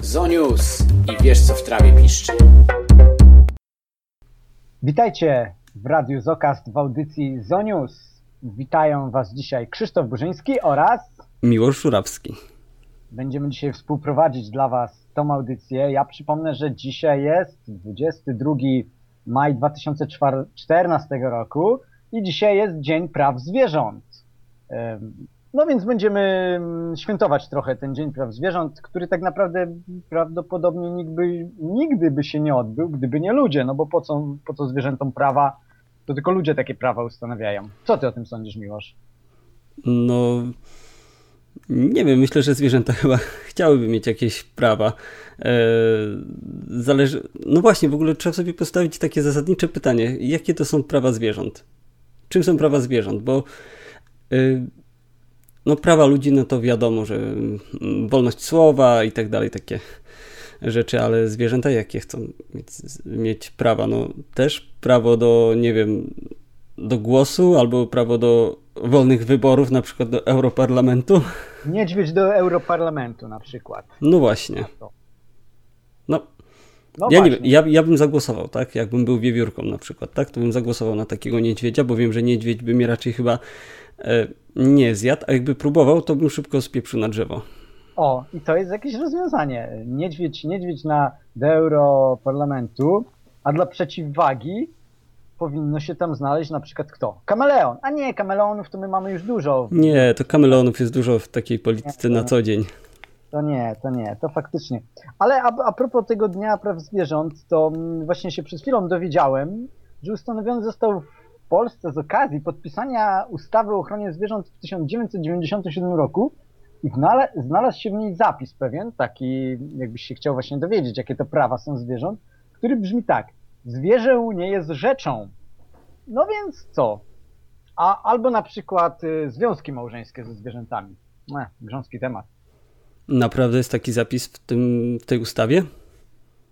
Zonius i wiesz co w trawie piszczy. Witajcie w Radiu Zokast w audycji Zonius. Witają Was dzisiaj Krzysztof Burzyński oraz Miłosz Żurawski. Będziemy dzisiaj współprowadzić dla Was tą audycję. Ja przypomnę, że dzisiaj jest 22 maj 2014 roku i dzisiaj jest Dzień Praw Zwierząt. No więc będziemy mm, świętować trochę ten Dzień Praw Zwierząt, który tak naprawdę prawdopodobnie nigdy, nigdy by się nie odbył, gdyby nie ludzie, no bo po co, po co zwierzętom prawa, to tylko ludzie takie prawa ustanawiają. Co ty o tym sądzisz, Miłosz? No, nie wiem, myślę, że zwierzęta chyba chciałyby mieć jakieś prawa. Eee, zależy. No właśnie, w ogóle trzeba sobie postawić takie zasadnicze pytanie: jakie to są prawa zwierząt? Czym są prawa zwierząt? Bo yy, no prawa ludzi, no to wiadomo, że mm, wolność słowa i tak dalej, takie rzeczy, ale zwierzęta jakie chcą mieć, mieć prawa? No też prawo do, nie wiem, do głosu albo prawo do wolnych wyborów, na przykład do Europarlamentu. Niedźwiedź do Europarlamentu na przykład. No właśnie. No. ja. Nie, ja, ja bym zagłosował, tak? Jakbym był wiewiórką na przykład, tak? To bym zagłosował na takiego niedźwiedzia, bo wiem, że niedźwiedź by mnie raczej chyba e, nie zjadł, a jakby próbował, to bym szybko spieprzył na drzewo. O, i to jest jakieś rozwiązanie. Niedźwiedź, niedźwiedź na do Europarlamentu, a dla przeciwwagi powinno się tam znaleźć na przykład kto? Kameleon. A nie, kameleonów to my mamy już dużo. Nie, to kameleonów jest dużo w takiej polityce na co dzień. To nie, to nie, to faktycznie. Ale a, a propos tego Dnia Praw Zwierząt, to właśnie się przed chwilą dowiedziałem, że ustanowiony został w Polsce z okazji podpisania ustawy o ochronie zwierząt w 1997 roku i znalazł się w niej zapis pewien, taki jakbyś się chciał właśnie dowiedzieć, jakie to prawa są zwierząt, który brzmi tak – zwierzę nie jest rzeczą. No więc co? A, albo na przykład y, związki małżeńskie ze zwierzętami. Ech, grząski temat. Naprawdę jest taki zapis w, tym, w tej ustawie?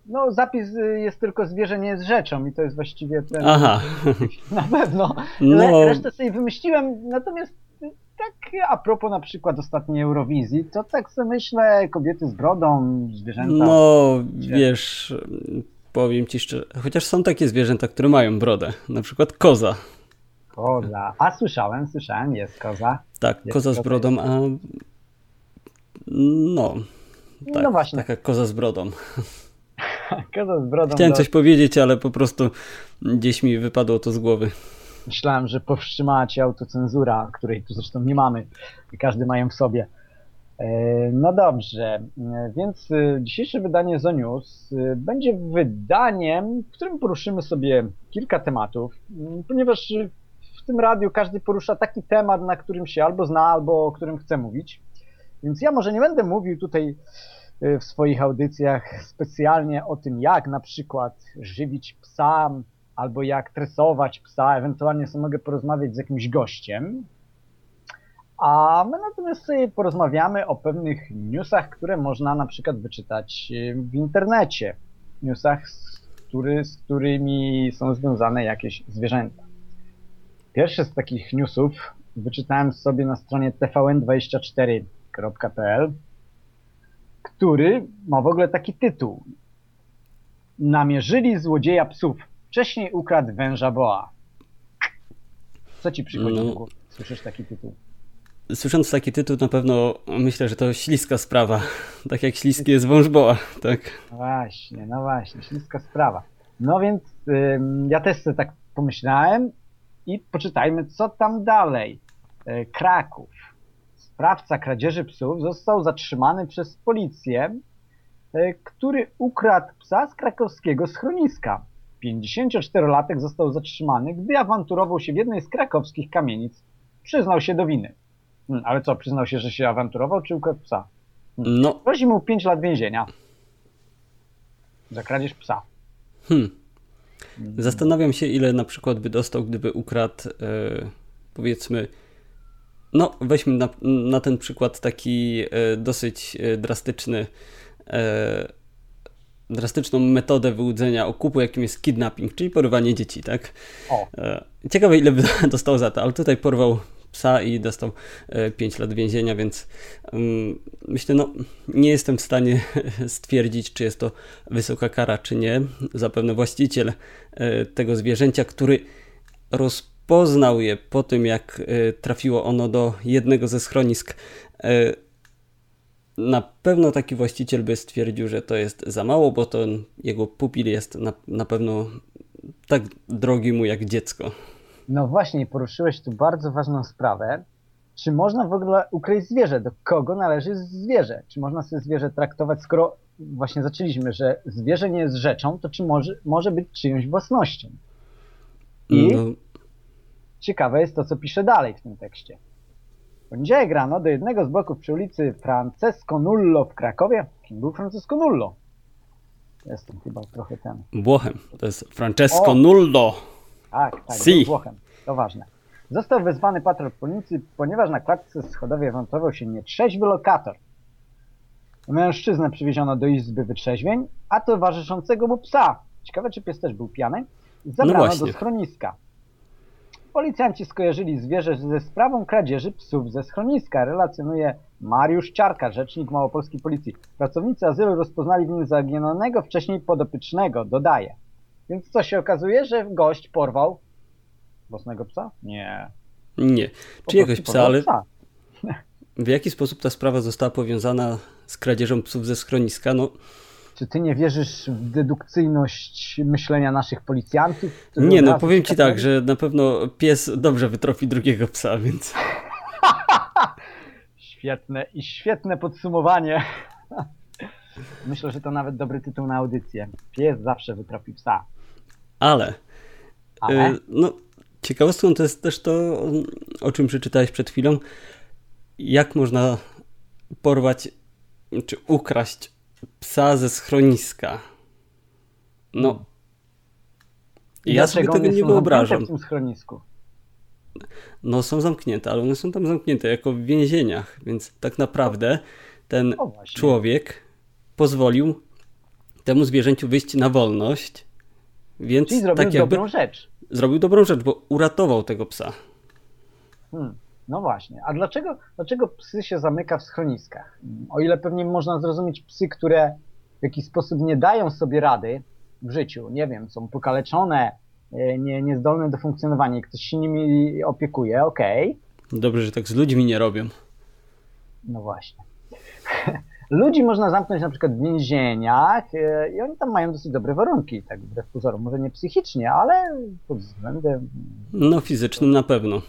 No, zapis y, jest tylko zwierzę nie jest rzeczą i to jest właściwie ten. Aha. Na pewno. No. Resztę sobie wymyśliłem, natomiast y, tak a propos na przykład ostatniej Eurowizji, to tak sobie myślę, kobiety z brodą, zwierzęta. No, wiesz, powiem ci szczerze, chociaż są takie zwierzęta, które mają brodę, na przykład koza. Koza, a słyszałem, słyszałem, jest koza. Tak, jest koza z brodą, a no, tak, no właśnie. taka koza z brodą. koza z brodą. Chciałem do... coś powiedzieć, ale po prostu gdzieś mi wypadło to z głowy. Myślałem, że powstrzymała cię autocenzura, której tu zresztą nie mamy każdy ma ją w sobie. E, no dobrze, e, więc e, dzisiejsze wydanie Zonius będzie wydaniem, w którym poruszymy sobie kilka tematów, ponieważ w tym radiu każdy porusza taki temat, na którym się albo zna, albo o którym chce mówić. Więc ja może nie będę mówił tutaj w swoich audycjach specjalnie o tym, jak na przykład żywić psa, albo jak tresować psa, ewentualnie sobie mogę porozmawiać z jakimś gościem, a my natomiast sobie porozmawiamy o pewnych newsach, które można na przykład wyczytać e, w internecie. Newsach, z, który, z którymi są związane jakieś zwierzęta. Pierwszy z takich newsów wyczytałem sobie na stronie tvn24.pl, który ma w ogóle taki tytuł. Namierzyli złodzieja psów. Wcześniej ukradł węża boa. Co ci przychodzi no. do głowy? Słyszysz taki tytuł? słysząc taki tytuł, na pewno myślę, że to śliska sprawa. Tak jak śliski jest wążboa, tak? No właśnie, no właśnie, śliska sprawa. No więc ja też sobie tak pomyślałem i poczytajmy, co tam dalej. E, Kraków. Sprawca kradzieży psów został zatrzymany przez policję, e, który ukradł psa z krakowskiego schroniska. 54-latek został zatrzymany, gdy awanturował się w jednej z krakowskich kamienic. Przyznał się do winy. Hmm, ale co, przyznał się, że się awanturował, czy ukradł psa? Hmm. No. Grozi mu 5 lat więzienia. Za kradzież psa. Hmm. Zastanawiam się, ile na przykład by dostał, gdyby ukradł, e, powiedzmy, no weźmy na, na, ten przykład taki e, dosyć e, drastyczny, e, drastyczną metodę wyłudzenia okupu, jakim jest kidnapping, czyli porywanie dzieci, tak? O. Ciekawe, ile by dostał za to, ale tutaj porwał psa i dostał 5 lat więzienia, więc um, myślę, no nie jestem w stanie stwierdzić, czy jest to wysoka kara, czy nie. Zapewne właściciel tego zwierzęcia, który rozpoznał je po tym, jak trafiło ono do jednego ze schronisk na pewno taki właściciel by stwierdził, że to jest za mało, bo ten jego pupil jest na, na pewno tak drogi mu jak dziecko. No właśnie, poruszyłeś tu bardzo ważną sprawę. Czy można w ogóle ukryć zwierzę? Do kogo należy zwierzę? Czy można sobie zwierzę traktować, skoro właśnie zaczęliśmy, że zwierzę nie jest rzeczą, to czy może, może być czyjąś własnością? I no. Ciekawe jest to, co pisze dalej w tym tekście poniedziałek rano do jednego z bloków przy ulicy Francesco Nullo w Krakowie. Kim był Francesco Nullo? Jestem chyba trochę ten. Włochem. To jest Francesco o! Nullo. Tak, tak, si. Włochem. To ważne. Został wezwany patrol policji, ponieważ na klatce schodowej wątrował się nietrzeźwy lokator. Mężczyznę przywieziono do izby wytrzeźwień, a towarzyszącego mu psa. Ciekawe, czy pies też był pijany. Zabrano no do schroniska. Policjanci skojarzyli zwierzę ze sprawą kradzieży psów ze schroniska, relacjonuje Mariusz Ciarka, rzecznik małopolskiej policji. Pracownicy azylu rozpoznali w nim zaginionego wcześniej podopiecznego, dodaje. Więc co się okazuje, że gość porwał własnego psa? Nie. Nie. Czyjegoś psa, ale psa. w jaki sposób ta sprawa została powiązana z kradzieżą psów ze schroniska? No, czy ty nie wierzysz w dedukcyjność myślenia naszych policjantów? Nie, no powiem ci tak, że na pewno pies dobrze wytrofi drugiego psa, więc... świetne i świetne podsumowanie. Myślę, że to nawet dobry tytuł na audycję. Pies zawsze wytrofi psa. Ale... Ale? Y, no, ciekawostką to jest też to, o czym przeczytałeś przed chwilą. Jak można porwać czy ukraść psa ze schroniska. No. Hmm. ja sobie tego nie wyobrażam. w tym schronisku? No są zamknięte, ale one są tam zamknięte jako w więzieniach, więc tak naprawdę ten człowiek pozwolił temu zwierzęciu wyjść na wolność, więc Czyli zrobił tak jakby dobrą rzecz. Zrobił dobrą rzecz, bo uratował tego psa. Hmm. No właśnie. A dlaczego, dlaczego psy się zamyka w schroniskach? O ile pewnie można zrozumieć psy, które w jakiś sposób nie dają sobie rady w życiu, nie wiem, są pokaleczone, e, nie, niezdolne do funkcjonowania i ktoś się nimi opiekuje, okej. Okay. Dobrze, że tak z ludźmi nie robią. No właśnie. Ludzi można zamknąć na przykład w więzieniach e, i oni tam mają dosyć dobre warunki, tak wbrew pozorom. Może nie psychicznie, ale pod względem... No fizycznym na pewno.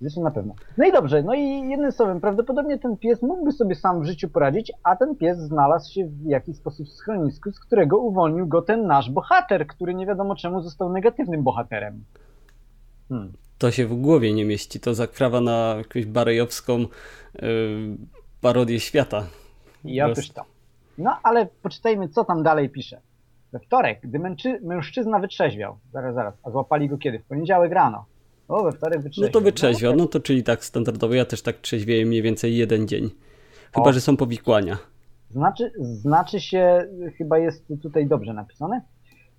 Zresztą na pewno. No i dobrze, no i jednym słowem, prawdopodobnie ten pies mógłby sobie sam w życiu poradzić, a ten pies znalazł się w jakiś sposób w schronisku, z którego uwolnił go ten nasz bohater, który nie wiadomo czemu został negatywnym bohaterem. Hmm. To się w głowie nie mieści, to zakrawa na jakąś barejowską yy, parodię świata. I otóż to. No ale poczytajmy, co tam dalej pisze. We wtorek, gdy mężczyzna wytrzeźwiał, zaraz, zaraz, a złapali go kiedy? W poniedziałek rano. O, we wtorek wytrzeźwiał. No to wytrzeźwiał, no, no to czyli tak standardowo. Ja też tak trzeźwieję mniej więcej jeden dzień. Chyba, o. że są powikłania. Znaczy, znaczy się, chyba jest tutaj dobrze napisane.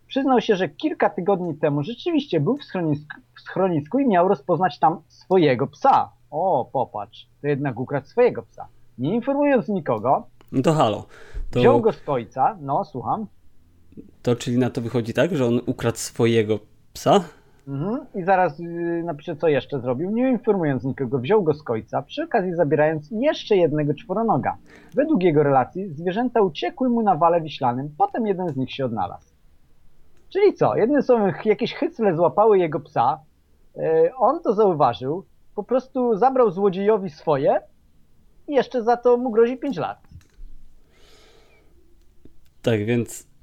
Przyznał się, że kilka tygodni temu rzeczywiście był w schronisku, w schronisku i miał rozpoznać tam swojego psa. O, popatrz, to jednak ukradł swojego psa. Nie informując nikogo. No to halo. To... Wziął go z ojca, no słucham. To czyli na to wychodzi tak, że on ukradł swojego psa? Mhm. I zaraz yy, napiszę, co jeszcze zrobił. Nie informując nikogo, wziął go z końca, przy okazji zabierając jeszcze jednego czworonoga. Według jego relacji zwierzęta uciekły mu na wale wiślanym, potem jeden z nich się odnalazł. Czyli co? Jednym słowem, jakieś hycle złapały jego psa, yy, on to zauważył, po prostu zabrał złodziejowi swoje i jeszcze za to mu grozi 5 lat. Tak, więc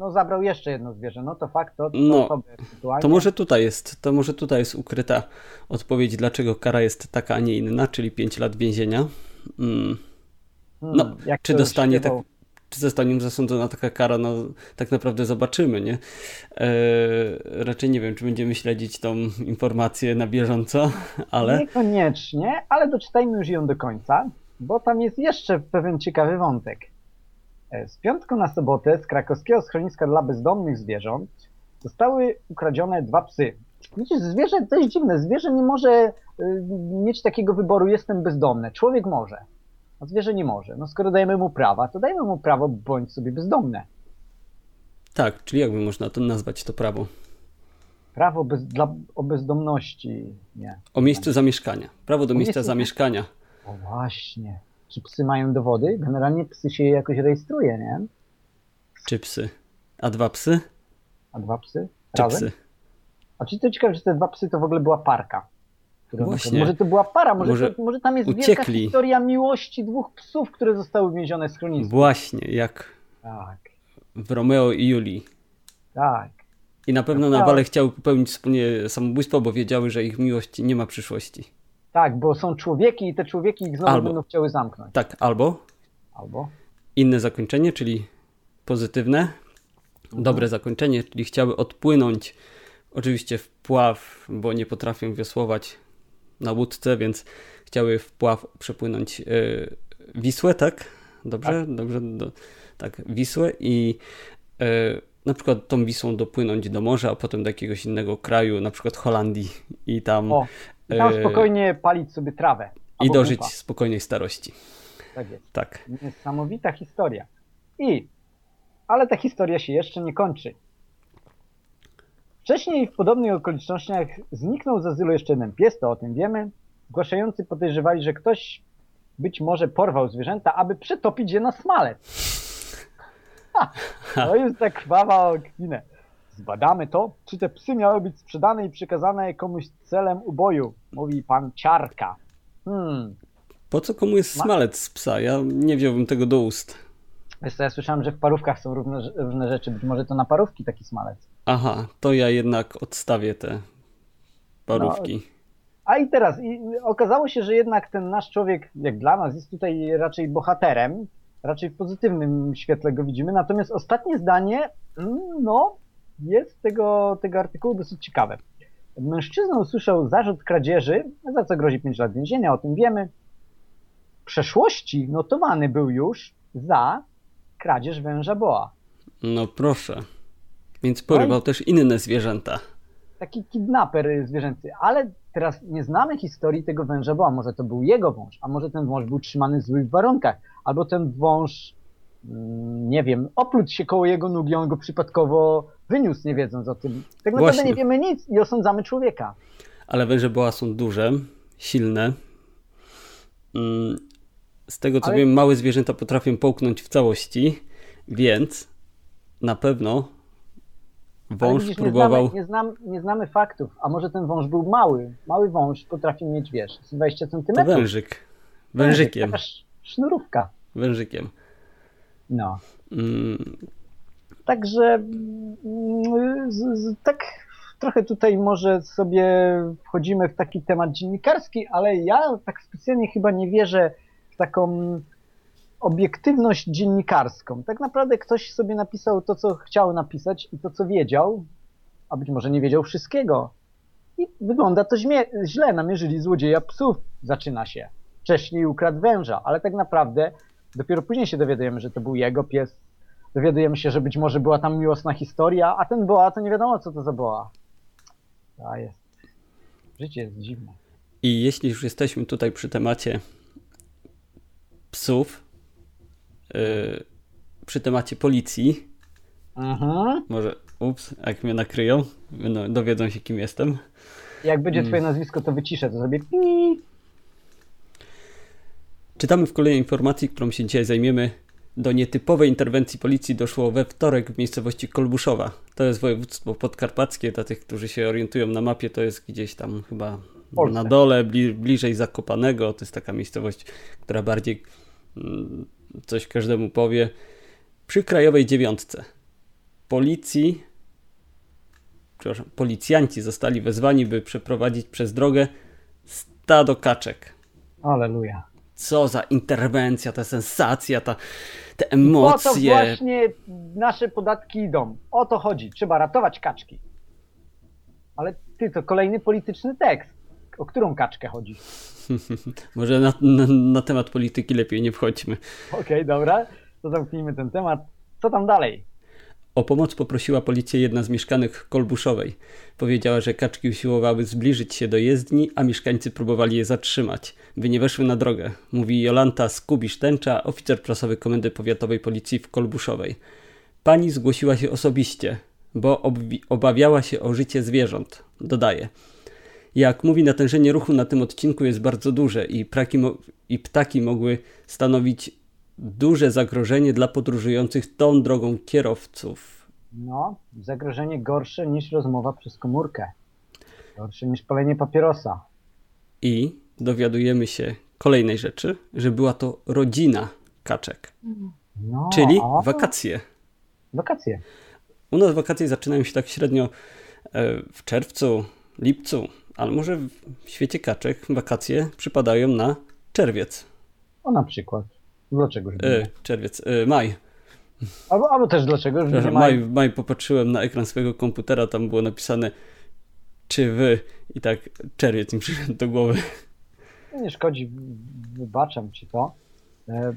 no zabrał jeszcze jedno zwierzę, no to fakt, to, to, no, to może tutaj jest, to może tutaj jest ukryta odpowiedź, dlaczego kara jest taka, a nie inna, czyli 5 lat więzienia. Mm. No, hmm, czy dostanie tak, czy zostanie zasądzona taka kara, no tak naprawdę zobaczymy, nie? Eee, raczej nie wiem, czy będziemy śledzić tą informację na bieżąco, ale... Niekoniecznie, ale doczytajmy już ją do końca, bo tam jest jeszcze pewien ciekawy wątek. E, z piątku na sobotę z krakowskiego schroniska dla bezdomnych zwierząt zostały ukradzione dwa psy. widzisz, zwierzę to jest dziwne. Zwierzę nie może y, mieć takiego wyboru, jestem bezdomny. Człowiek może, a zwierzę nie może. No skoro dajemy mu prawa, to dajmy mu prawo, bądź sobie bezdomne. Tak, czyli jakby można to nazwać to prawo? Prawo bez, dla, o bezdomności, nie. O miejscu zamieszkania. Prawo do O miejsca miejscu- zamieszkania. O właśnie. Czy psy mają dowody? Generalnie psy się jakoś rejestruje, nie? Czy psy? A dwa psy? A dwa psy? Czy Razem? psy? A czy to ciekawe, że te dwa psy to w ogóle była parka? Właśnie. Może to była para, może, Może to, może tam jest wielka uciekli. historia miłości dwóch psów, które zostały więzione z schronistwa. Właśnie, jak Tak, w Romeo i Julii. tak. I na pewno No na tak. wale chciały popełnić wspólnie samobójstwo, bo wiedziały, że ich miłość nie ma przyszłości. Tak, bo są człowieki i te człowieki ich znowu Albo. będą chciały zamknąć. Tak, albo Albo? inne zakończenie, czyli pozytywne, Mhm. dobre zakończenie, czyli chciały odpłynąć oczywiście w pław, bo nie potrafią wiosłować na łódce, więc chciały w pław przepłynąć y, Wisłę, tak? Dobrze? Dobrze, do, tak, Wisłę i y, na przykład tą Wisłą dopłynąć do morza, a potem do jakiegoś innego kraju, na przykład Holandii i tam, O, i tam e, spokojnie palić sobie trawę. i dożyć spokojnej starości. Tak jest. Tak. Niesamowita historia. I, ale ta historia się jeszcze nie kończy. Wcześniej w podobnych okolicznościach zniknął z azylu jeszcze jeden pies, to o tym wiemy. Zgłaszający podejrzewali, że ktoś być może porwał zwierzęta, aby przetopić je na smalec. Ha, to jest ta krwawa kpinę. Zbadamy to, czy te psy miały być sprzedane i przekazane komuś celem uboju, mówi pan Ciarka. Hmm, Po co komu jest Ma- smalec z psa? Ja nie wziąłbym tego do ust. Wiesz co, ja słyszałem, że w parówkach są różne, różne rzeczy, być może to na parówki taki smalec. Aha, to ja jednak odstawię te parówki. A i teraz, i okazało się, że jednak ten nasz człowiek, jak dla nas, jest tutaj raczej bohaterem, raczej w pozytywnym świetle go widzimy, natomiast ostatnie zdanie, mm, no, jest tego, tego artykułu dosyć ciekawe. Mężczyzna usłyszał zarzut kradzieży, za co grozi 5 lat więzienia, o tym wiemy. W przeszłości notowany był już za kradzież węża boa. No proszę. Więc porywał No też inne zwierzęta. taki kidnaper y, zwierzęcy, ale teraz nie znamy historii tego węża, bo a może to był jego wąż, a może ten wąż był trzymany w złych warunkach, albo ten wąż, nie wiem, opluć się koło jego nóg i on go przypadkowo wyniósł, nie wiedząc o tym. Tak naprawdę Właśnie. nie wiemy nic i osądzamy człowieka. Ale węże boa są duże, silne. Mm, Z tego co Ale- wiem, małe zwierzęta potrafią połknąć w całości, więc na pewno wąż widzisz, próbował. nie, znamy, nie, znam, nie znamy faktów, a może ten wąż był mały. Mały wąż potrafi mieć, wiesz, z 20 To centymetrów. wężyk. Wężykiem. Sz- sznurówka. Wężykiem. No. Mm, Także mm, z, z, tak trochę tutaj może sobie wchodzimy w taki temat dziennikarski, ale ja tak specjalnie chyba nie wierzę w taką obiektywność dziennikarską. Tak naprawdę ktoś sobie napisał to, co chciał napisać i to, co wiedział, a być może nie wiedział wszystkiego. I wygląda to źle. Namierzyli złodzieja psów. Zaczyna się. Wcześniej ukradł węża, ale tak naprawdę dopiero później się dowiadujemy, że to był jego pies. Dowiadujemy się, że być może była tam miłosna historia, a ten boa to nie wiadomo, co to za boa. A jest. Życie jest dziwne. I jeśli już jesteśmy tutaj przy temacie psów, yy, przy temacie policji, Mhm. może, ups, jak mnie nakryją, no, dowiedzą się kim jestem. Jak będzie Mm. twoje nazwisko, to wyciszę, to zrobię pi. Czytamy w kolejnej informacji, którą się dzisiaj zajmiemy. Do nietypowej interwencji policji doszło we wtorek w miejscowości Kolbuszowa. To jest województwo podkarpackie. Dla tych, którzy się orientują na mapie, to jest gdzieś tam chyba Polsce. na dole, bli, bliżej Zakopanego. To jest taka miejscowość, która bardziej mm, coś każdemu powie. Przy Krajowej Dziewiątce policji, przepraszam, policjanci zostali wezwani, by przeprowadzić przez drogę stado kaczek Aleluja. Co za interwencja, ta sensacja, ta, te O to emocje. właśnie nasze podatki idą. O to chodzi. Trzeba ratować kaczki. Ale ty, to kolejny polityczny tekst. O którą kaczkę chodzi? Może na, na, na temat polityki lepiej nie wchodźmy. Okej, dobra. To zamknijmy ten temat. Co tam dalej? O pomoc poprosiła policję jedna z mieszkanek Kolbuszowej. Powiedziała, że kaczki usiłowały zbliżyć się do jezdni, a mieszkańcy próbowali je zatrzymać, by nie weszły na drogę, mówi Jolanta Skubisz-Tęcza, oficer prasowy Komendy Powiatowej Policji w Kolbuszowej. Pani zgłosiła się osobiście, bo obawiała się o życie zwierząt, dodaje. Jak mówi, natężenie ruchu na tym odcinku jest bardzo duże i, i ptaki mogły stanowić duże zagrożenie dla podróżujących tą drogą kierowców. No, zagrożenie gorsze niż rozmowa przez komórkę. Gorsze niż palenie papierosa. I dowiadujemy się kolejnej rzeczy, że była to rodzina kaczek. No, czyli o. wakacje. Wakacje. U nas wakacje zaczynają się tak średnio e, w czerwcu, lipcu, ale może w świecie kaczek wakacje przypadają na czerwiec. O na przykład. Dlaczego? E, czerwiec, e, maj. Albo, albo też dlaczego? Że maj. maj. Maj popatrzyłem na ekran swojego komputera, tam było napisane czy wy i tak czerwiec mi przyszedł do głowy. Nie szkodzi, wybaczam ci to. E,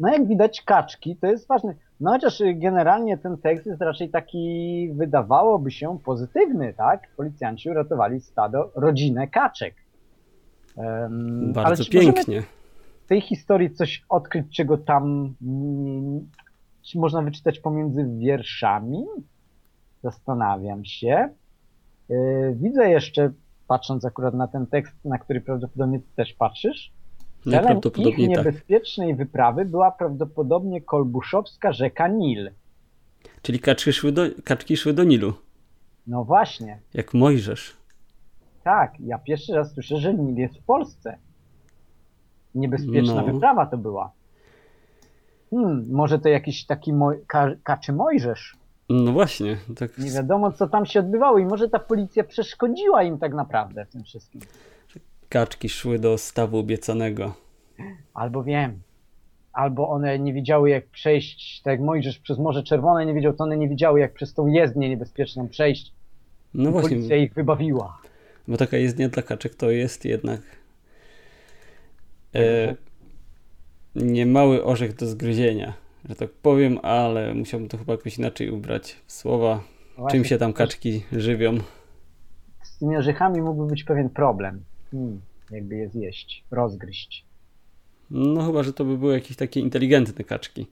no jak widać kaczki, to jest ważne. No chociaż generalnie ten tekst jest raczej taki, wydawałoby się, pozytywny, tak? Policjanci uratowali stado, rodzinę kaczek. Um, Bardzo pięknie. W tej historii coś odkryć, czego tam można wyczytać pomiędzy wierszami? Zastanawiam się. Yy, widzę jeszcze, patrząc akurat na ten tekst, na który prawdopodobnie ty też patrzysz, Celem ich tak. niebezpiecznej tak. wyprawy była prawdopodobnie kolbuszowska rzeka Nil. Czyli kaczki szły, do, kaczki szły do Nilu. No właśnie. Jak Mojżesz. Tak, ja pierwszy raz słyszę, że Nil jest w Polsce. Niebezpieczna no. wyprawa to była. Hmm, może to jakiś taki moj, ka, kaczy Mojżesz. No właśnie. Tak... Nie wiadomo, co tam się odbywało i może ta policja przeszkodziła im tak naprawdę w tym wszystkim kaczki szły do stawu obiecanego. Albo wiem. Albo one nie wiedziały, jak przejść, tak jak Mojżesz przez Morze Czerwone nie wiedział, to one nie wiedziały, jak przez tą jezdnię niebezpieczną przejść. No właśnie. Policja ich wybawiła. Bo taka jezdnia dla kaczek to jest jednak e, niemały orzech do zgryzienia, że tak powiem, ale musiałbym to chyba jakoś inaczej ubrać w słowa. Właśnie, Czym się tam kaczki żywią? Z tymi orzechami mógłby być pewien problem. Hmm, jakby je zjeść, rozgryźć. No chyba, że to by były jakieś takie inteligentne kaczki,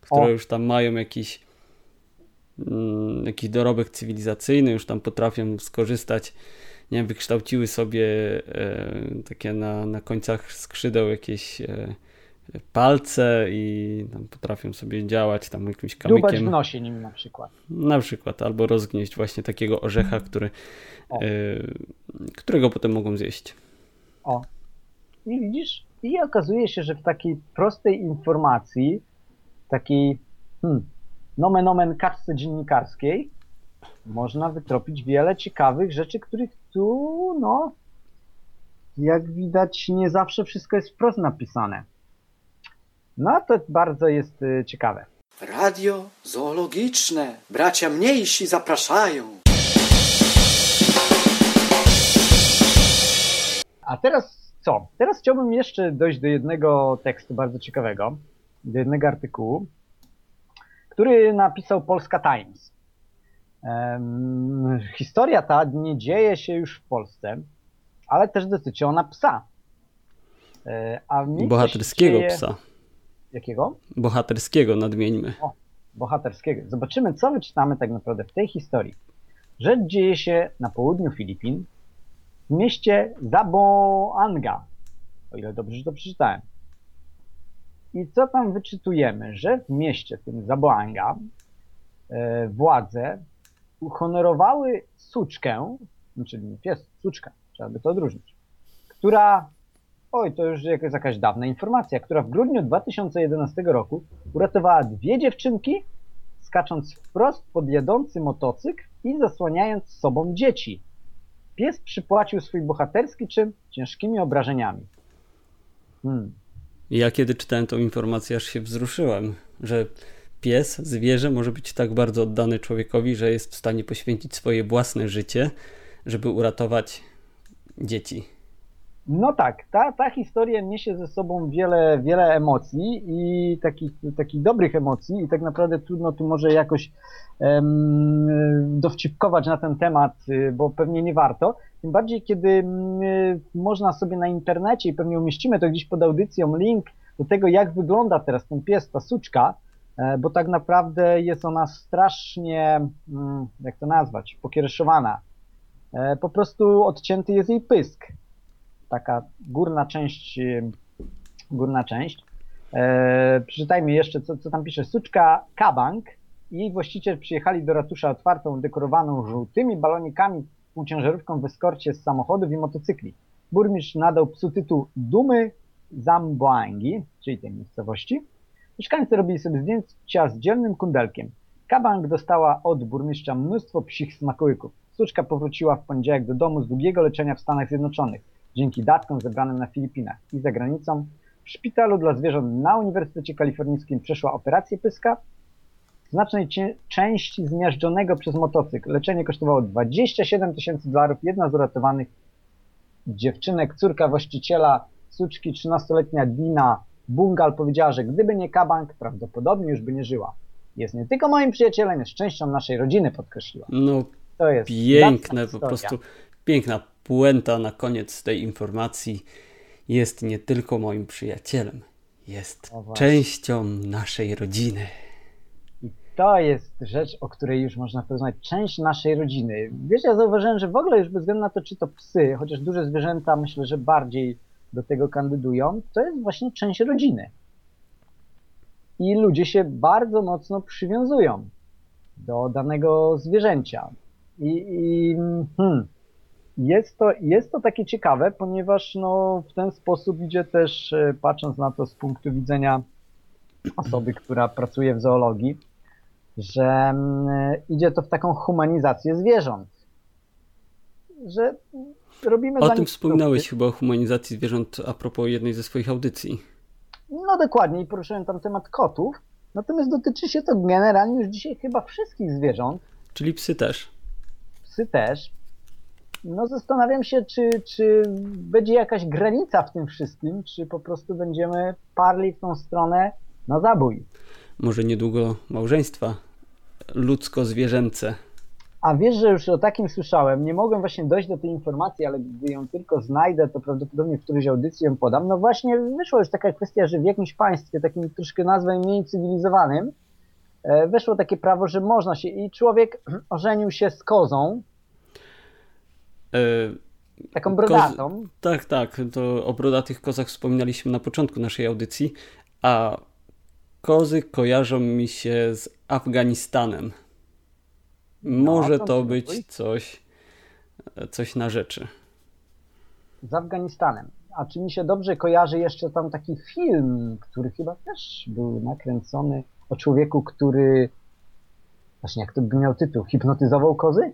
które o. już tam mają jakiś, mm, jakiś dorobek cywilizacyjny, już tam potrafią skorzystać, nie wiem, wykształciły sobie e, takie na, na końcach skrzydeł jakieś e, palce i tam potrafią sobie działać tam jakimś kamykiem. Dubać w nosie nim na przykład. Na przykład, albo rozgnieść właśnie takiego orzecha, który Y, którego potem mogą zjeść. O. I widzisz, i okazuje się, że w takiej prostej informacji, takiej hmm, nomen omen kaczce dziennikarskiej, można wytropić wiele ciekawych rzeczy, których tu, no, jak widać, nie zawsze wszystko jest wprost napisane. No to bardzo jest y, ciekawe. Radio zoologiczne. Bracia mniejsi zapraszają. A teraz co? Teraz chciałbym jeszcze dojść do jednego tekstu bardzo ciekawego, do jednego artykułu, który napisał Polska Times. Historia ta nie dzieje się już w Polsce, ale też dotyczy ona psa. E, a Bohaterskiego dzieje... psa. Jakiego? Bohaterskiego, nadmieńmy. O, bohaterskiego. Zobaczymy, co wyczytamy tak naprawdę w tej historii. Rzecz dzieje się na południu Filipin, w mieście Zaboanga, o ile dobrze to przeczytałem. I co tam wyczytujemy? Że w mieście tym Zaboanga e, władze uhonorowały suczkę, czyli nie pies, suczka, trzeba by to odróżnić, która, oj, to już jest jakaś dawna informacja, która w grudniu 2011 roku uratowała dwie dziewczynki, skacząc wprost pod jadący motocykl i zasłaniając sobą dzieci. Pies przypłacił swój bohaterski czyn ciężkimi obrażeniami. Hmm. Ja kiedy czytałem tą informację, aż się wzruszyłem, że pies, zwierzę może być tak bardzo oddany człowiekowi, że jest w stanie poświęcić swoje własne życie, żeby uratować dzieci. No tak, ta, ta historia niesie ze sobą wiele, wiele emocji i takich, takich dobrych emocji i tak naprawdę trudno tu może jakoś dowcipkować na ten temat, y, bo pewnie nie warto. Tym bardziej, kiedy um, można sobie na internecie i pewnie umieścimy to gdzieś pod audycją link do tego, jak wygląda teraz ten pies, ta suczka, bo tak naprawdę jest ona strasznie, um, jak to nazwać, pokiereszowana. E, po prostu odcięty jest jej pysk taka górna część, górna część. E, przeczytajmy jeszcze, co, co tam pisze. Suczka Kabank i jej właściciel przyjechali do ratusza otwartą, dekorowaną żółtymi balonikami, ciężarówką w eskorcie z samochodów i motocykli. Burmistrz nadał psu tytuł Dumy Zamboangi, czyli tej miejscowości. Mieszkańcy robili sobie zdjęcia z dzielnym kundelkiem. Kabank dostała od burmistrza mnóstwo psich smakołyków. Suczka powróciła w poniedziałek do domu z długiego leczenia w Stanach Zjednoczonych dzięki datkom zebranym na Filipinach i za granicą, w szpitalu dla zwierząt na Uniwersytecie Kalifornijskim przeszła operację pyska. Znacznej części zmiażdżonego przez motocykl leczenie kosztowało 27 tysięcy dolarów. Jedna z uratowanych dziewczynek, córka właściciela suczki, 13-letnia Dina Bungal powiedziała, że gdyby nie Kabank, prawdopodobnie już by nie żyła. Jest nie tylko moim przyjacielem, jest częścią naszej rodziny, podkreśliła. No, to jest piękne, po prostu piękna puenta na koniec tej informacji jest nie tylko moim przyjacielem, jest częścią naszej rodziny. I to jest rzecz, o której już można porozmawiać. Część naszej rodziny. Wiesz, ja zauważyłem, że w ogóle już bez względu na to, czy to psy, chociaż duże zwierzęta myślę, że bardziej do tego kandydują, to jest właśnie część rodziny. I ludzie się bardzo mocno przywiązują do danego zwierzęcia. I, i hmm, jest to, jest to takie ciekawe, ponieważ no, w ten sposób idzie też, e, patrząc na to z punktu widzenia osoby, która pracuje w zoologii, że mm, idzie to w taką humanizację zwierząt. Że robimy O tym wspominałeś chyba o humanizacji zwierząt a propos jednej ze swoich audycji. No dokładnie, i poruszyłem tam temat kotów. Natomiast dotyczy się to generalnie już dzisiaj chyba wszystkich zwierząt. Czyli psy też. Psy też. No zastanawiam się, czy, czy będzie jakaś granica w tym wszystkim, czy po prostu będziemy parli w tą stronę na zabój. Może niedługo małżeństwa ludzko-zwierzęce. A wiesz, że już o takim słyszałem. Nie mogłem właśnie dojść do tej informacji, ale gdy ją tylko znajdę, to prawdopodobnie w którejś audycji ją podam. No właśnie wyszła już taka kwestia, że w jakimś państwie, takim troszkę nazwę mniej cywilizowanym, e, weszło takie prawo, że można się i człowiek ożenił się z kozą, E, Taką brodatą. Koz... Tak, tak. To o brodatych kozach wspominaliśmy na początku naszej audycji, a kozy kojarzą mi się z Afganistanem. Może no, to być coś, coś na rzeczy. Z Afganistanem. A czy mi się dobrze kojarzy jeszcze tam taki film, który chyba też był nakręcony o człowieku, który właśnie jak to by miał tytuł, hipnotyzował kozy?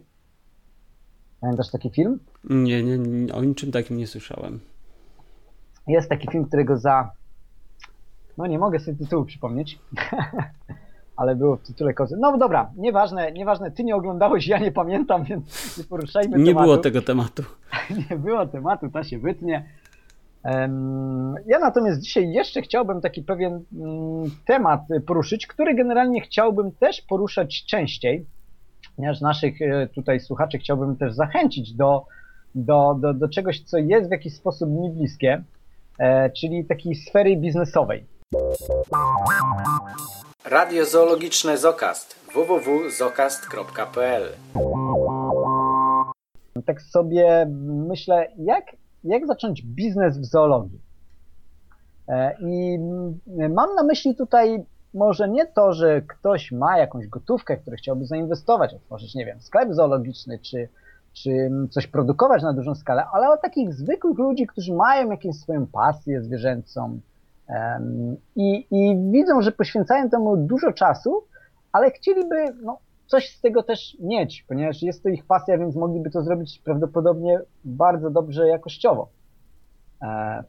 Pamiętasz taki film? Nie, nie, nie, o niczym takim nie słyszałem. Jest taki film, którego za... No nie mogę sobie tytułu przypomnieć, ale było w tytule kozy. No dobra, nieważne, nieważne, ty nie oglądałeś, ja nie pamiętam, więc nie poruszajmy Nie tematu. było tego tematu. nie było tematu, to się wytnie. Ja natomiast dzisiaj jeszcze chciałbym taki pewien mm, temat poruszyć, który generalnie chciałbym też poruszać częściej, ponieważ naszych e, tutaj słuchaczy chciałbym też zachęcić do, do, do, do czegoś, co jest w jakiś sposób mi bliskie, e, czyli takiej sfery biznesowej. Radio Zoologiczne Zokast www.zokast.pl Tak sobie myślę, jak, jak zacząć biznes w zoologii? E, I mam na myśli tutaj może nie to, że ktoś ma jakąś gotówkę, którą chciałby zainwestować, otworzyć, nie wiem, sklep zoologiczny, czy, czy coś produkować na dużą skalę, ale o takich zwykłych ludzi, którzy mają jakąś swoją pasję zwierzęcą i, i widzą, że poświęcają temu dużo czasu, ale chcieliby no, coś z tego też mieć, ponieważ jest to ich pasja, więc mogliby to zrobić prawdopodobnie bardzo dobrze jakościowo. E,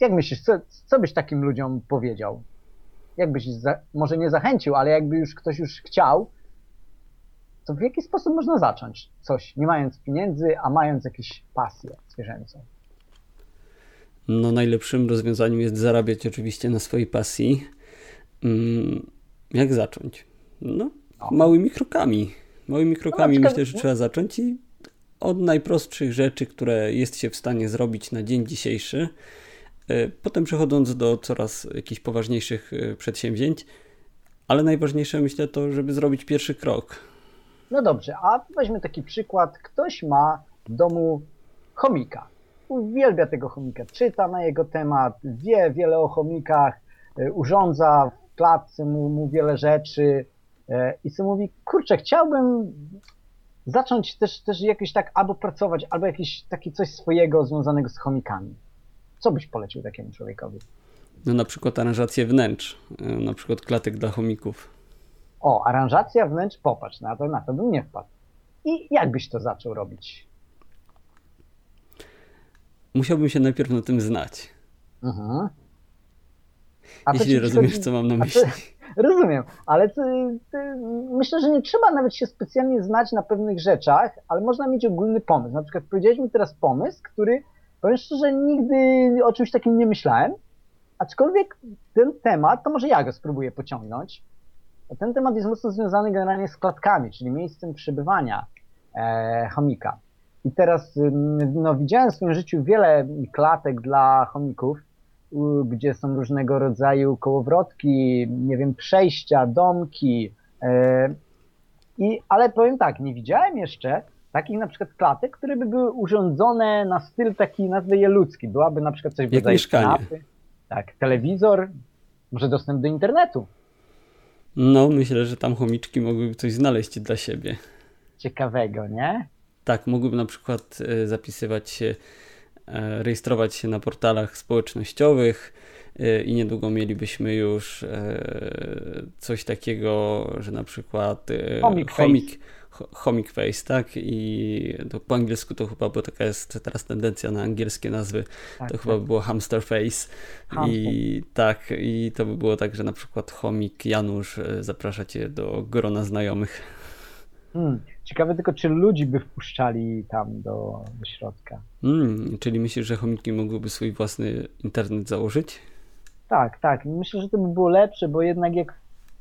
jak myślisz, co, co byś takim ludziom powiedział? jakbyś za, może nie zachęcił, ale jakby już ktoś już chciał, to w jaki sposób można zacząć coś, nie mając pieniędzy, a mając jakieś pasję zwierzęcą? No, najlepszym rozwiązaniem jest zarabiać oczywiście na swojej pasji. Mm, jak zacząć? No, małymi krokami. Małymi krokami przykład- myślę, że trzeba zacząć i od najprostszych rzeczy, które jest się w stanie zrobić na dzień dzisiejszy, e, potem przechodząc do coraz jakichś poważniejszych e, przedsięwzięć, ale najważniejsze myślę to, żeby zrobić pierwszy krok. No dobrze, a weźmy taki przykład. Ktoś ma w domu chomika. Uwielbia tego chomika, czyta na jego temat, wie wiele o chomikach, y, urządza w klatce mu, mu wiele rzeczy y, i sobie mówi, kurczę, chciałbym zacząć też, też jakoś tak albo pracować, albo jakieś takie coś swojego związanego z chomikami. Co byś polecił takiemu człowiekowi? No na przykład aranżację wnętrz, e, na przykład klatek dla chomików. O, aranżacja wnętrz, popatrz, na to, na to bym nie wpadł. I jak byś to zaczął robić? Musiałbym się najpierw na tym znać, Mhm. A jeśli rozumiesz, co mam na myśli. Rozumiem, ale ty, ty, myślę, że nie trzeba nawet się specjalnie znać na pewnych rzeczach, ale można mieć ogólny pomysł. Na przykład powiedziałeś mi teraz pomysł, który, powiem szczerze, nigdy o czymś takim nie myślałem, aczkolwiek ten temat, to może ja go spróbuję pociągnąć. Ten temat jest mocno związany generalnie z klatkami, czyli miejscem przebywania e, chomika. I teraz no, widziałem w swoim życiu wiele klatek dla chomików, gdzie są różnego rodzaju kołowrotki, nie wiem, przejścia, domki. e, I, ale powiem tak, nie widziałem jeszcze takich na przykład klatek, które by były urządzone na styl taki, nazwę je ludzki. Byłaby na przykład coś w rodzaju kanapy, tak, telewizor, może dostęp do internetu. No, myślę, że tam chomiczki mogłyby coś znaleźć dla siebie. Ciekawego, nie? Tak, mogłyby na przykład e, zapisywać się, e, rejestrować się na portalach społecznościowych e, i niedługo mielibyśmy już coś takiego, że na przykład Comic face. tak? I to po angielsku to chyba, bo taka jest teraz tendencja na angielskie nazwy, Tak, to chyba by było Hamster Face. I tak, i to by było tak, że na przykład chomik Janusz zaprasza cię do grona znajomych. Hmm. Ciekawe tylko, czy ludzi by wpuszczali tam do, do środka. Mm, czyli myślisz, że chomiki mogłyby swój własny internet założyć? Tak, tak. Myślę, że to by było lepsze, bo jednak jak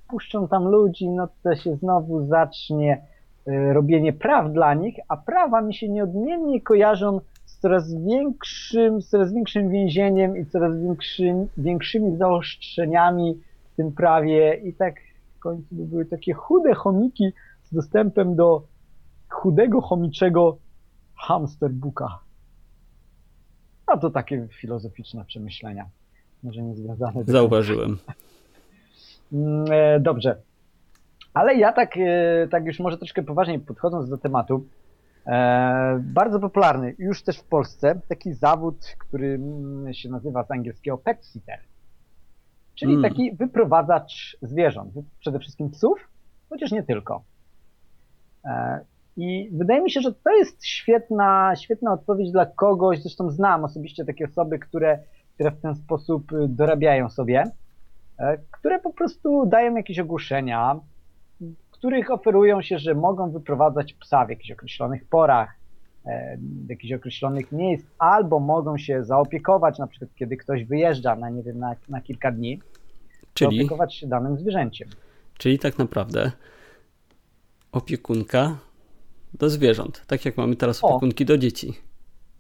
puszczą tam ludzi, no to się znowu zacznie y, robienie praw dla nich, a prawa mi się nieodmiennie kojarzą z coraz większym, z coraz większym więzieniem i coraz większym, większymi zaostrzeniami w tym prawie i tak w końcu by były takie chude chomiki z dostępem do chudego chomiczego hamsterbooka. A to takie filozoficzne przemyślenia. Może nie związane Zauważyłem. Mm, e, Dobrze. Ale ja tak, e, tak już może troszkę poważniej podchodząc do tematu, e, bardzo popularny już też w Polsce taki zawód, który mm, się nazywa z angielskiego pet sitter. Czyli Mm. taki wyprowadzacz zwierząt, przede wszystkim psów, chociaż nie tylko. I wydaje mi się, że to jest świetna, świetna odpowiedź dla kogoś, zresztą znam osobiście takie osoby, które, które w ten sposób y, dorabiają sobie e, które po prostu dają jakieś ogłoszenia, w których oferują się, że mogą wyprowadzać psa w jakichś określonych porach, e, w jakichś określonych miejsc, albo mogą się zaopiekować, na przykład kiedy ktoś wyjeżdża na, nie wiem, na, na kilka dni, Czyli, zaopiekować się danym zwierzęciem. czyli tak naprawdę opiekunka do zwierząt. Tak jak mamy teraz O. opiekunki do dzieci.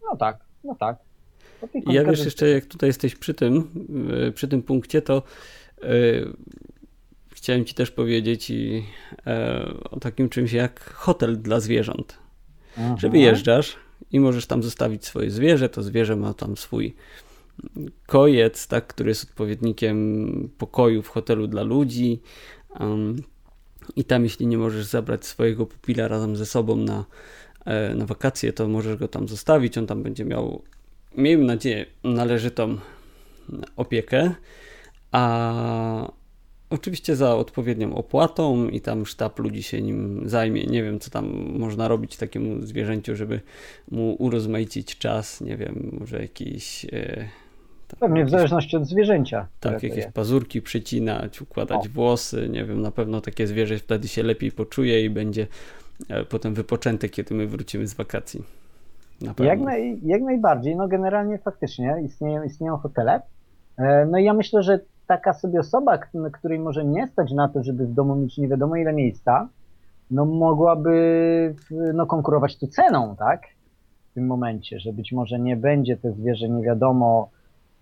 No tak, no tak. I Opiekunka ja wiesz jeszcze, jak tutaj jesteś przy tym, yy, przy tym punkcie, to yy, chciałem ci też powiedzieć i, yy, o takim czymś jak hotel dla zwierząt. Mhm. że wyjeżdżasz i możesz tam zostawić swoje zwierzę, to zwierzę ma tam swój kojec, tak, który jest odpowiednikiem pokoju w hotelu dla ludzi. Um, I tam, jeśli nie możesz zabrać swojego pupila razem ze sobą na, e, na wakacje, to możesz go tam zostawić. On tam będzie miał, miejmy nadzieję, należytą opiekę. A Oczywiście za odpowiednią opłatą i tam sztab ludzi się nim zajmie. Nie wiem, co tam można robić takiemu zwierzęciu, żeby mu urozmaicić czas. Nie wiem, może jakiś. Tam Pewnie w zależności od zwierzęcia. Tak, jakieś jest. pazurki przycinać, układać O. włosy. Nie wiem, na pewno takie zwierzę wtedy się lepiej poczuje i będzie e, potem wypoczęte, kiedy my wrócimy z wakacji. Na. Jak, naj, jak najbardziej, no generalnie faktycznie istnieją, istnieją hotele. E, No i ja myślę, że taka sobie osoba, której może nie stać na to, żeby w domu mieć nie wiadomo ile miejsca, no mogłaby no, konkurować tu ceną, tak? W tym momencie, że być może nie będzie to zwierzę nie wiadomo,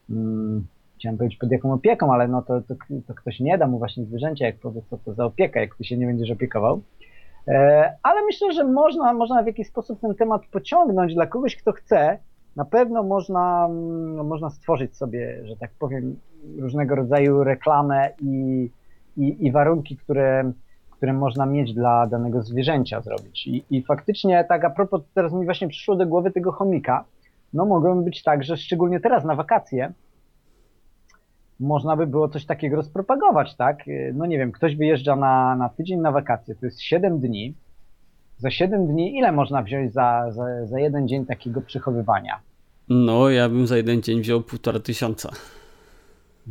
mm, chciałem powiedzieć pod jaką opieką, ale no to, to, to ktoś nie da mu właśnie zwierzęcia, jak powie co to za opieka, jak ty się nie będziesz opiekował. E, Ale myślę, że można, można w jakiś sposób ten temat pociągnąć dla kogoś, kto chce. Na pewno można, mm, można stworzyć sobie, że tak powiem, różnego rodzaju reklamę i, i, i warunki, które, które można mieć dla danego zwierzęcia zrobić. I, I faktycznie, tak a propos, teraz mi właśnie przyszło do głowy tego chomika, no mogą być tak, że szczególnie teraz na wakacje, można by było coś takiego rozpropagować, tak? No nie wiem, ktoś wyjeżdża na, na tydzień na wakacje, to jest 7 dni. Za 7 dni ile można wziąć za, za, za jeden dzień takiego przechowywania? No, ja bym za jeden dzień wziął półtora tysiąca.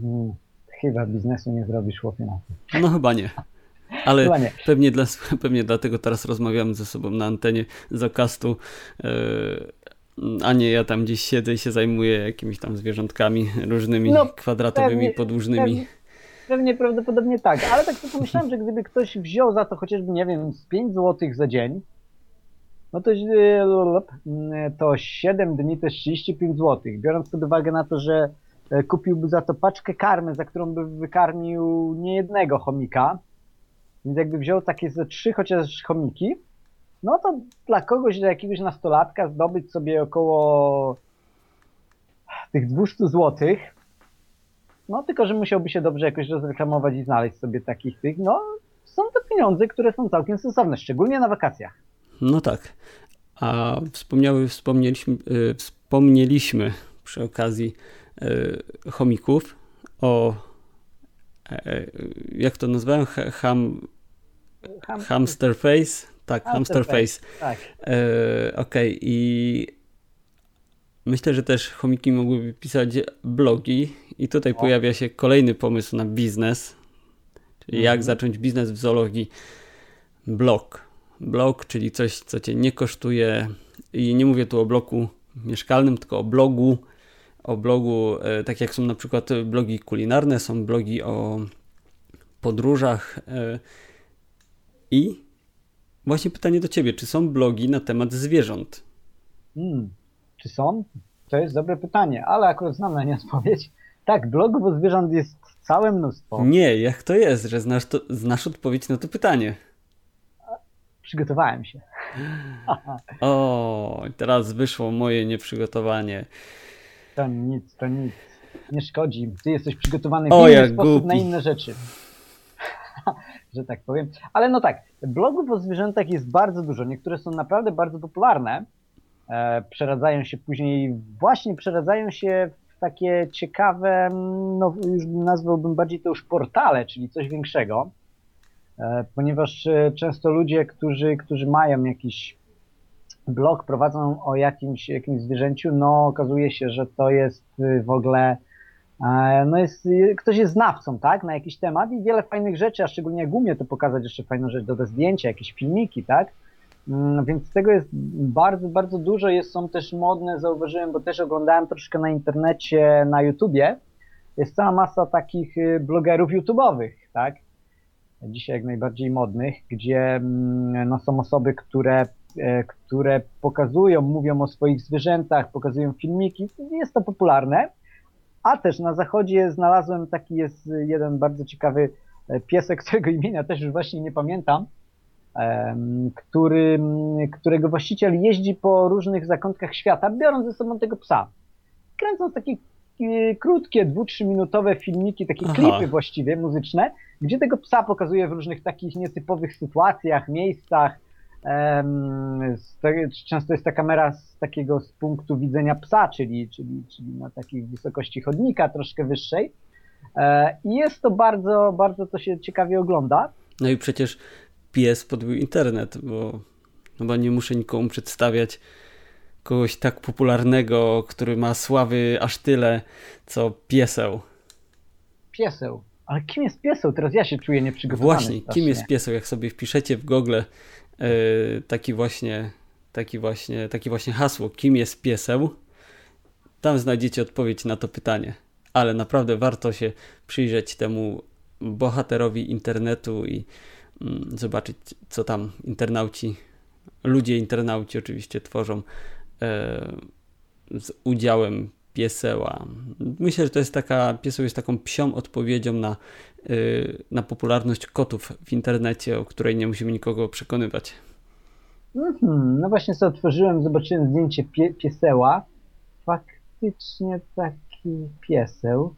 Hmm, chyba biznesu nie zrobisz, chłopie, na tym. No chyba nie. Ale Chyba nie. pewnie, dla, pewnie dlatego teraz rozmawiamy ze sobą na antenie z okastu, e, a nie ja tam gdzieś siedzę i się zajmuję jakimiś tam zwierzątkami różnymi, No, kwadratowymi, pewnie- podłużnymi. Pewnie, pewnie prawdopodobnie tak, ale tak sobie pomyślałem, że gdyby ktoś wziął za to chociażby, nie wiem, z 5 zł za dzień, no to, e, to 7 dni to jest 35 zł. Biorąc pod uwagę na to, że e, kupiłby za to paczkę karmy, za którą by wykarmił niejednego chomika, więc jakby wziął takie ze trzy chociaż chomiki, no to dla kogoś, dla jakiegoś nastolatka zdobyć sobie około tych 200 złotych, no tylko, że musiałby się dobrze jakoś rozreklamować i znaleźć sobie takich tych, no są to pieniądze, które są całkiem sensowne, szczególnie na wakacjach. No tak. A wspomniały, wspomnieliśmy, y, wspomnieliśmy przy okazji y, chomików o e, jak to nazwałem? Ha- Ham, Ham- hamster face? Tak, hamster Hamster face. Tak. E, Okej, i myślę, że też chomiki mogłyby pisać blogi, i tutaj O. pojawia się kolejny pomysł na biznes. Czyli jak Mhm. zacząć biznes w zoologii? Blog. Blog, czyli coś, co cię nie kosztuje. I nie mówię tu o blogu mieszkalnym, tylko o blogu. O blogu, e, tak jak są na przykład blogi kulinarne, są blogi o podróżach. e, I Właśnie pytanie do ciebie, czy są blogi na temat zwierząt? Hmm. Czy są? To jest dobre pytanie, ale akurat znam na nie odpowiedź. Tak, blogów o zwierząt jest całe mnóstwo. Nie, jak to jest, że znasz, to, znasz odpowiedź na to pytanie? Przygotowałem się. O, teraz wyszło moje nieprzygotowanie. To nic, to nic. Nie szkodzi. Ty jesteś przygotowany w O, inny sposób na głupi. inne rzeczy. że tak powiem. Ale no tak, blogów o zwierzętach jest bardzo dużo. Niektóre są naprawdę bardzo popularne. E, przeradzają się później, właśnie przeradzają się w takie ciekawe, no już nazwałbym bardziej to już portale, czyli coś większego. E, ponieważ e, często ludzie, którzy, którzy mają jakiś blog, prowadzą o jakimś, jakimś zwierzęciu, no okazuje się, że to jest y, w ogóle No jest, y, ktoś jest znawcą, tak, na jakiś temat i wiele fajnych rzeczy, a szczególnie jak umie to pokazać jeszcze fajną rzecz, doda zdjęcia, jakieś filmiki, tak, Mm, więc tego jest bardzo, bardzo dużo, jest, są też modne, zauważyłem, bo też oglądałem troszkę na internecie, na YouTubie, jest cała masa takich y, blogerów YouTube'owych, tak, dzisiaj jak najbardziej modnych, gdzie mm, no, są osoby, które, e, które pokazują, mówią o swoich zwierzętach, pokazują filmiki, jest to popularne, a też na zachodzie znalazłem taki jest jeden bardzo ciekawy e, piesek, którego imienia też już właśnie nie pamiętam, który, którego właściciel jeździ po różnych zakątkach świata, biorąc ze sobą tego psa. Kręcąc takie e, krótkie, dwu, trzyminutowe filmiki, takie Aha. klipy właściwie muzyczne, gdzie tego psa pokazuje w różnych takich nietypowych sytuacjach, miejscach. Często jest ta kamera z takiego z punktu widzenia psa, czyli, czyli, czyli na takiej wysokości chodnika, troszkę wyższej. E, I jest to bardzo, bardzo to się ciekawie ogląda. No i przecież pies podbił internet, bo chyba nie muszę nikomu przedstawiać kogoś tak popularnego, który ma sławy aż tyle, co pieseł. Pieseł. Ale kim jest pieseł? Teraz ja się czuję nieprzygotowany. Właśnie, kim strasznie. jest pieseł? Jak sobie wpiszecie w Google taki właśnie taki właśnie, takie właśnie hasło, kim jest pieseł, tam znajdziecie odpowiedź na to pytanie. Ale naprawdę warto się przyjrzeć temu bohaterowi internetu i mm, zobaczyć, co tam internauci, ludzie internauci oczywiście tworzą e, z udziałem pieseła. Myślę, że to jest taka, pieseł jest taką psią odpowiedzią na, y, na popularność kotów w internecie, o której nie musimy nikogo przekonywać. Mhm, no właśnie sobie otworzyłem, zobaczyłem zdjęcie pie pieseła. Faktycznie taki pieseł.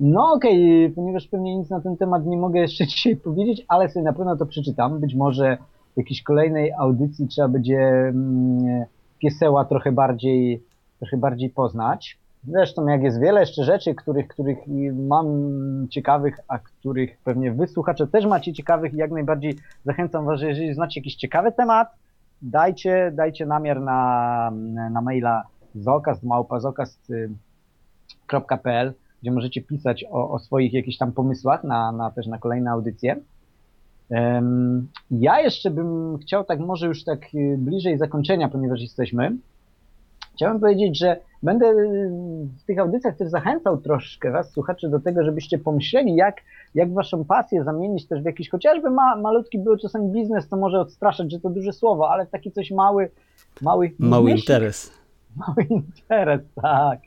No okej, okay, ponieważ pewnie nic na ten temat nie mogę jeszcze dzisiaj powiedzieć, ale sobie na pewno to przeczytam. Być może w jakiejś kolejnej audycji trzeba będzie mm, pieseła trochę bardziej, trochę bardziej poznać. Zresztą jak jest wiele jeszcze rzeczy, których, których mam ciekawych, a których pewnie wy słuchacze też macie ciekawych i jak najbardziej zachęcam was, że jeżeli znacie jakiś ciekawy temat, dajcie, dajcie namiar na, na maila zokast.małpa.zokast.pl gdzie możecie pisać o, o swoich jakichś tam pomysłach na, na też na kolejne audycje. Ja jeszcze bym chciał tak może już tak y, bliżej zakończenia, ponieważ jesteśmy, chciałem powiedzieć, że będę w tych audycjach też zachęcał troszkę was, słuchaczy, do tego, żebyście pomyśleli, jak, jak waszą pasję zamienić też w jakiś, chociażby ma, malutki był czasem biznes, to może odstraszać, że to duże słowo, ale taki coś mały, mały... Mały interes. Mały interes, tak.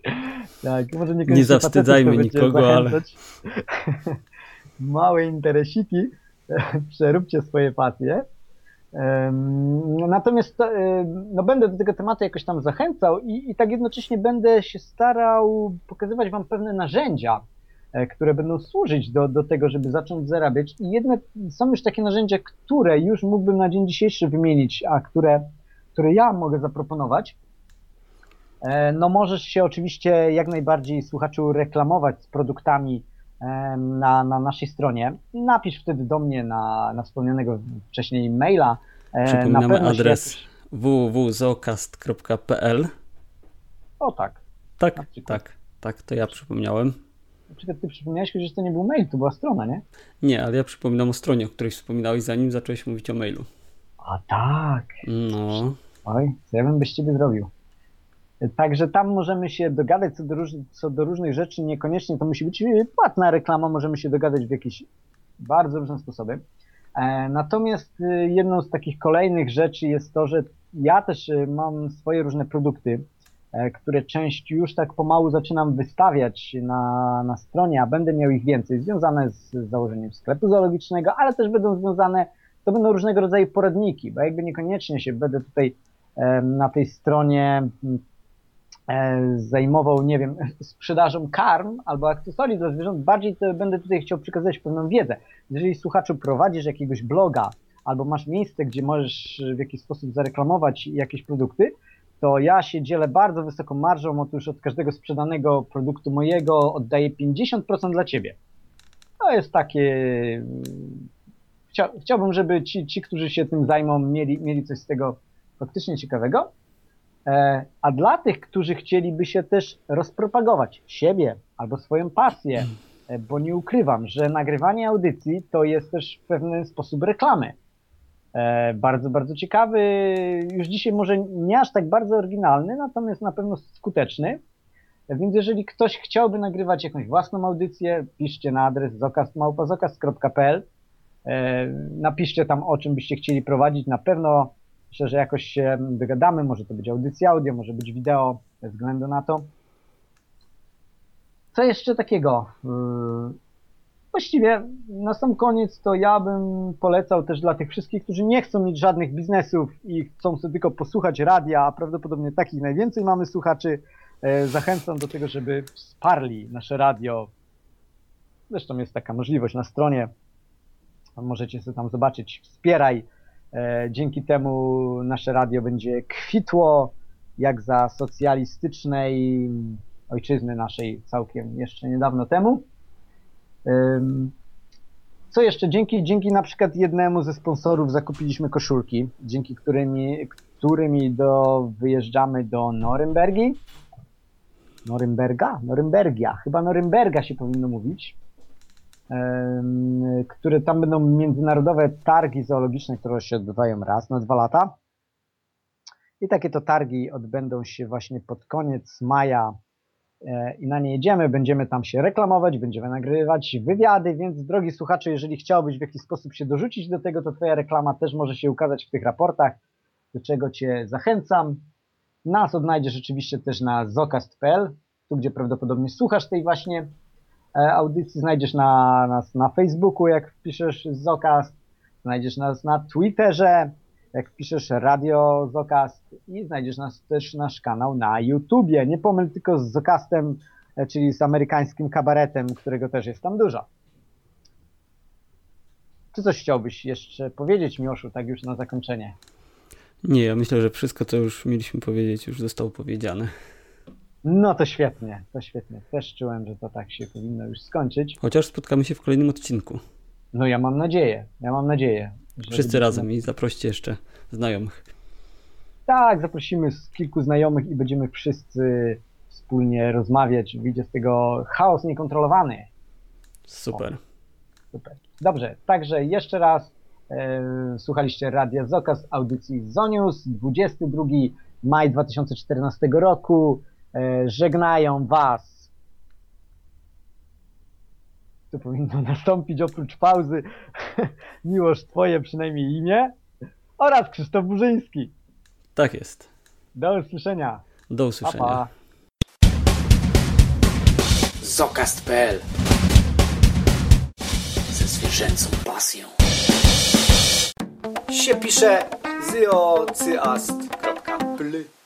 tak. Może nie zawstydzajmy nikogo, ale... Małe interesiki, przeróbcie swoje pasje. Natomiast no, będę do tego tematu jakoś tam zachęcał i, i tak jednocześnie będę się starał pokazywać Wam pewne narzędzia, e, które będą służyć do, do tego, żeby zacząć zarabiać. I jedne są już takie narzędzia, które już mógłbym na dzień dzisiejszy wymienić, a które, które ja mogę zaproponować. E, no możesz się oczywiście jak najbardziej słuchaczu reklamować z produktami na, na naszej stronie. Napisz wtedy do mnie na, na wspomnianego wcześniej maila. E, Przypominamy adres www.zocast.pl O tak. Tak, tak, tak, to ja przypomniałem. Na przykład ty przypomniałeś, że to nie był mail, to była strona, nie? Nie, ale ja przypominam o stronie, o której wspominałeś, zanim zacząłeś mówić o mailu. A tak. No. Oj, co ja bym bez ciebie zrobił? Także tam możemy się dogadać co do, co do różnych rzeczy, niekoniecznie to musi być płatna reklama, możemy się dogadać w jakieś bardzo różne sposoby. E, natomiast y, jedną z takich kolejnych rzeczy jest to, że ja też y, mam swoje różne produkty, e, które część już tak pomału zaczynam wystawiać na, na stronie, a będę miał ich więcej, związane z założeniem sklepu zoologicznego, ale też będą związane, to będą różnego rodzaju poradniki, bo jakby niekoniecznie się będę tutaj na tej stronie zajmował, nie wiem, sprzedażą karm albo akcesorii dla zwierząt, bardziej to będę tutaj chciał przekazać pewną wiedzę. Jeżeli słuchaczu prowadzisz jakiegoś bloga albo masz miejsce, gdzie możesz w jakiś sposób zareklamować jakieś produkty, to ja się dzielę bardzo wysoką marżą, otóż od każdego sprzedanego produktu mojego oddaję 50% dla Ciebie. To jest takie... chciałbym, żeby ci, ci, którzy się tym zajmą, mieli, mieli coś z tego faktycznie ciekawego. E, a dla tych, którzy chcieliby się też rozpropagować siebie albo swoją pasję, e, bo nie ukrywam, że nagrywanie audycji to jest też w pewien sposób reklamy. E, bardzo, bardzo ciekawy, już dzisiaj może nie aż tak bardzo oryginalny, natomiast na pewno skuteczny. Więc jeżeli ktoś chciałby nagrywać jakąś własną audycję, piszcie na adres zokast.małpazokast.pl Napiszcie tam o czym byście chcieli prowadzić. Na pewno Myślę, że jakoś się dogadamy, może to być audycja audio, może być wideo, bez względu na to. Co jeszcze takiego? Yy, właściwie na sam koniec to ja bym polecał też dla tych wszystkich, którzy nie chcą mieć żadnych biznesów i chcą sobie tylko posłuchać radia, a prawdopodobnie takich najwięcej mamy słuchaczy, yy, zachęcam do tego, żeby wsparli nasze radio. Zresztą jest taka możliwość na stronie. Możecie sobie tam zobaczyć wspieraj dzięki temu nasze radio będzie kwitło jak za socjalistycznej ojczyzny naszej całkiem jeszcze niedawno temu. Co jeszcze? Dzięki, dzięki na przykład jednemu ze sponsorów zakupiliśmy koszulki, dzięki którymi, którymi do, wyjeżdżamy do Norymbergi. Norymberga? Norymbergia. Chyba Norymberga się powinno mówić które tam będą międzynarodowe targi zoologiczne, które się odbywają raz na dwa lata. I takie to targi odbędą się właśnie pod koniec maja e, i na nie jedziemy, będziemy tam się reklamować, będziemy nagrywać wywiady, więc drogi słuchacze, jeżeli chciałbyś w jakiś sposób się dorzucić do tego, to Twoja reklama też może się ukazać w tych raportach, do czego Cię zachęcam. Nas odnajdziesz oczywiście też na zokast.pl, tu gdzie prawdopodobnie słuchasz tej właśnie audycji, znajdziesz na, nas na Facebooku, jak wpiszesz Zokast, znajdziesz nas na Twitterze, jak wpiszesz Radio Zokast i znajdziesz nas też nasz kanał na YouTubie. Nie pomyl tylko z Zokastem, e, czyli z amerykańskim kabaretem, którego też jest tam dużo. Czy coś chciałbyś jeszcze powiedzieć, Miłoszu, tak już na zakończenie? Nie, ja myślę, że wszystko, co już mieliśmy powiedzieć, już zostało powiedziane. No to świetnie, to świetnie. Też czułem, że to tak się powinno już skończyć. Chociaż spotkamy się w kolejnym odcinku. No ja mam nadzieję, ja mam nadzieję. Wszyscy razem i zaproście jeszcze znajomych. Tak, zaprosimy z kilku znajomych i będziemy wszyscy wspólnie rozmawiać. Wyjdzie z tego chaos niekontrolowany. Super. Super. Dobrze, także jeszcze raz e, słuchaliście Radia Zokas audycji Zonius 22 maj 2014 roku. E, żegnają Was. To powinno nastąpić oprócz pauzy. Miłość Twoje przynajmniej imię oraz Krzysztof Burzyński. Tak jest. Do usłyszenia. Do Pa, usłyszenia. pa. Zokast.pl Ze zwierzęcą pasją. Się pisze zyocyast.pl